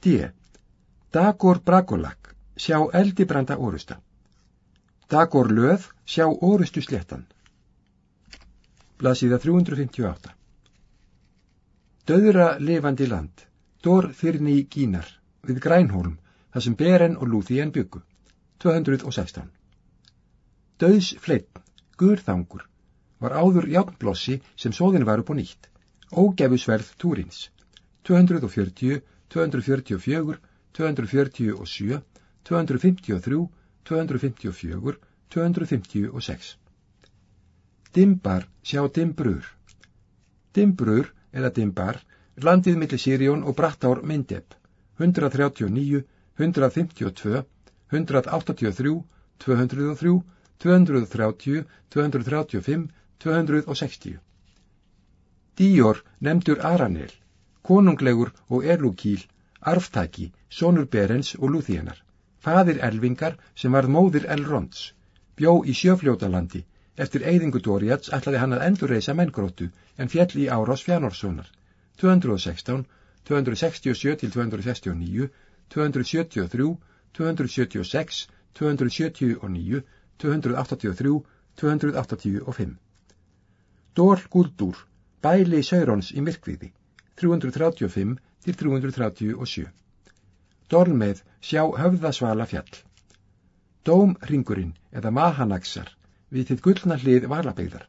D. Dagor Bragolak, sjá eldibranda orusta. Dagor Löð, sjá orustu sléttan. Blasiða 358. Döðra lifandi land, Dór Þyrni Gínar, við Grænholm, þar sem Beren og Lúþíen byggu, 216. Döðs fleitt, Gurþangur, var áður játnblossi sem sóðin var upp og nýtt, ógefusverð Túrins, 240, 244, 247, 253, 254, 256. Dimbar sjá Dimbrur. Dimbrur, eða Dimbar, landið millir Sirjón og Brattár Myndeb, 139, 152, 183, 203, 230, 235, 260. Díor nefndur Aranel, konunglegur og erlúkíl, arftaki, sonur Berens og Lúþíenar, fadir Elvingar sem varð móðir Elronds, bjó í sjöfljótalandi, eftir eyðingu Dóriats ætlaði hann að endurreisa menngróttu en fjell í árás Fjánórssonar, 216, 267 til 269, 273, 276, 279, 283, 285. Dór Gúldur, bæli Saurons í myrkviði, 335 til 337. Dormeð sjá höfðasvala fjall. Dómringurinn eða Mahanaksar við þitt gullna hlið valabegðar.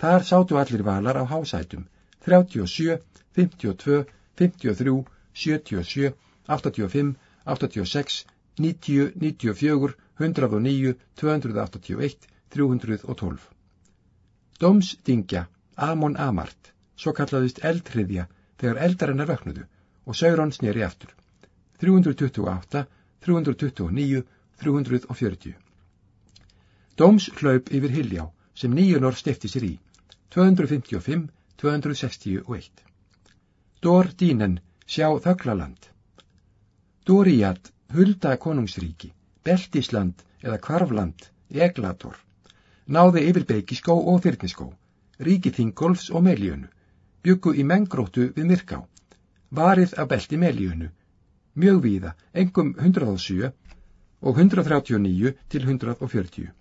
Þar sátu allir valar á hásætum 37, 52, 53, 77, 85, 86, 90, 94, 109, 281, 312. Dómsdingja Amon Amart, svo kallaðist eldhriðja þegar eldarinnar vöknudu og Sauron sneri aftur. 328, 329, 340. Dómshlaup yfir Hiljá sem nýjunor stifti sér í. 255, 261. Dór Dínen, sjá Þöglaland. Dóriat, Hulda konungsríki, Beltisland eða Kvarfland, Eglator. Náði yfir Beikiskó og Þyrniskó, ríki Þingolfs og Melíunu, byggu í menngróttu við Myrká, varið af belti Melíunu, mjög víða, engum 107 og 139 til 140.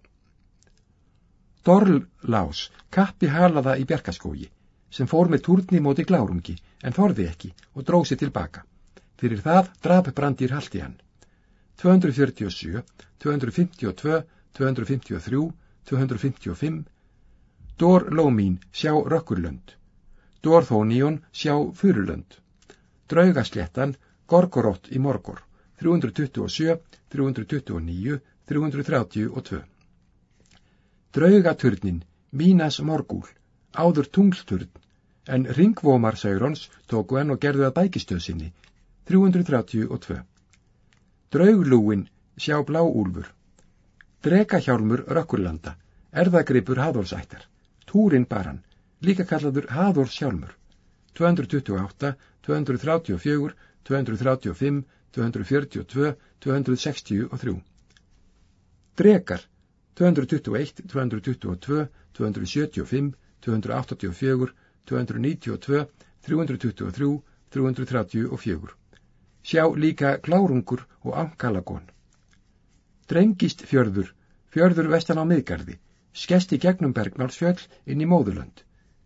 Dorlás kappi halaða í bjarkaskógi, sem fór með túrni móti glárungi, en þorði ekki og dróð sér tilbaka. Fyrir það draf brandir haldi hann. 247, 252, 253, 255, Dór Lómín sjá Rökkurlönd, Dór Þóníón sjá Furulönd, Draugasléttan Gorgorótt í Morgor, 327, 329, 332. Draugaturnin Mínas Morgúl, áður tunglturn, en ringvómar Saurons tóku enn og gerðu að bækistöð sinni, 332. Drauglúin sjá Bláúlfur, Drekahjálmur Rökkurlanda, erðagripur Haðólsættar, Túrin Baran, líka kallaður Haðóls hjálmur, 228, 234, 235, 242, 263. Drekar 221, 222, 275, 284, 292, 323, 334. Sjá líka klárungur og ankalagón. Drengist fjörður, fjörður vestan á miðgarði, skesti gegnum Bergnársfjöll inn í Móðurlönd,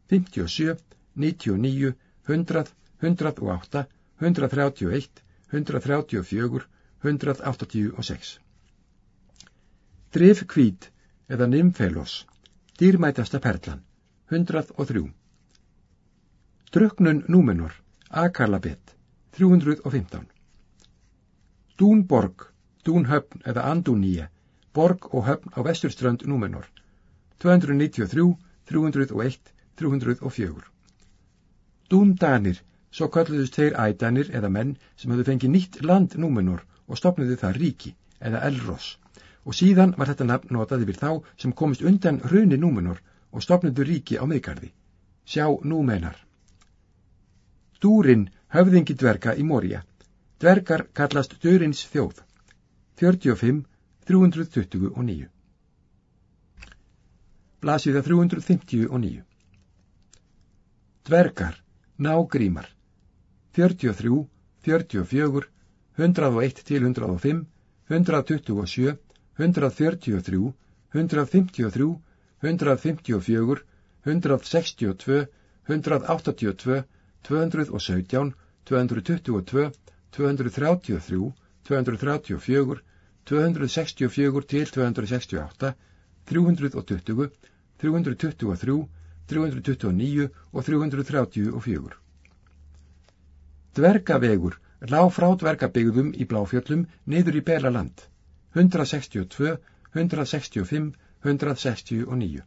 57, 99, 100, 108, 131, 134, 186. Drif kvít eða nymfelos, dýrmætasta perlan, 103. Druknun númenor, Akalabet, 315. Dúnborg, Dúnhöfn eða Andúníe, borg og höfn á vesturströnd númenor, 293, 301, 304. Dúndanir, svo kalluðust þeir ædanir eða menn sem höfðu fengið nýtt land númenor og stopnuðu það ríki eða Elros og síðan var þetta nafn notað yfir þá sem komist undan hruni númenor og stopnuðu ríki á miðgarði. Sjá númenar. Dúrin höfðingi dverga í Mória. Dvergar kallast Dörins þjóð. 45, 329. Blasiða 359. Dvergar, nágrímar. 43, 44, 101 til 105, 127, 143, 153, 154, 162, 182, 217, 222, 233, 234, 264 til 268, 320, 323, 329 og 334. Dvergavegur lág frá dvergabygðum í Bláfjöllum niður í Belaland, 162, 165, 169.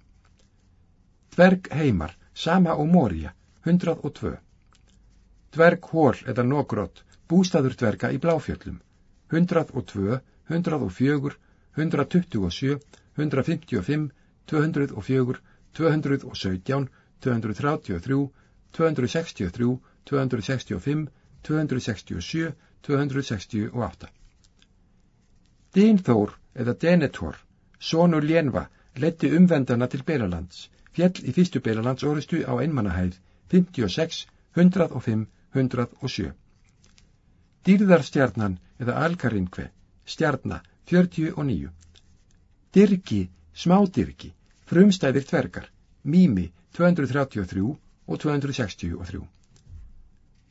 Dvergheimar, sama og Mória, 102. Dverghól eða Nógrótt, bústaður dverga í Bláfjöllum, 102, 104, 127, 155, 204, 217, 233, 263, 265, 267, 268. Dínþór eða Denethor, sonur Lénva, letti umvendana til Belalands, fjell í fyrstu Belalands orustu á einmannahæð 56, 105, 107. Dýrðarstjarnan eða Alkarinkve, stjarna 49. Dyrki, smádyrki, frumstæðir tvergar, Mými 233 og 263.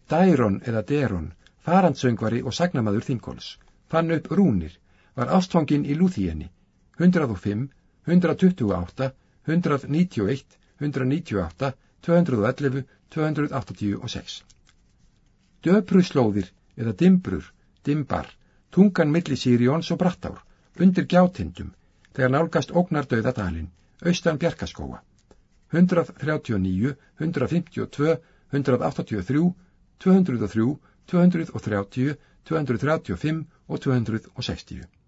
Dæron eða Deron, farandsöngvari og sagnamaður Þingóls, fann upp rúnir, var ástfangin í Lúþíenni, 105, 128, 191, 198, 211, 286. Döpruslóðir eða dimbrur, dimbar, tungan milli Sirjóns og Brattár, undir gjátindum, þegar nálgast ógnardauða dalinn, austan Bjarkaskóa. 139, 152, 183, 203, 230, 235 og 260.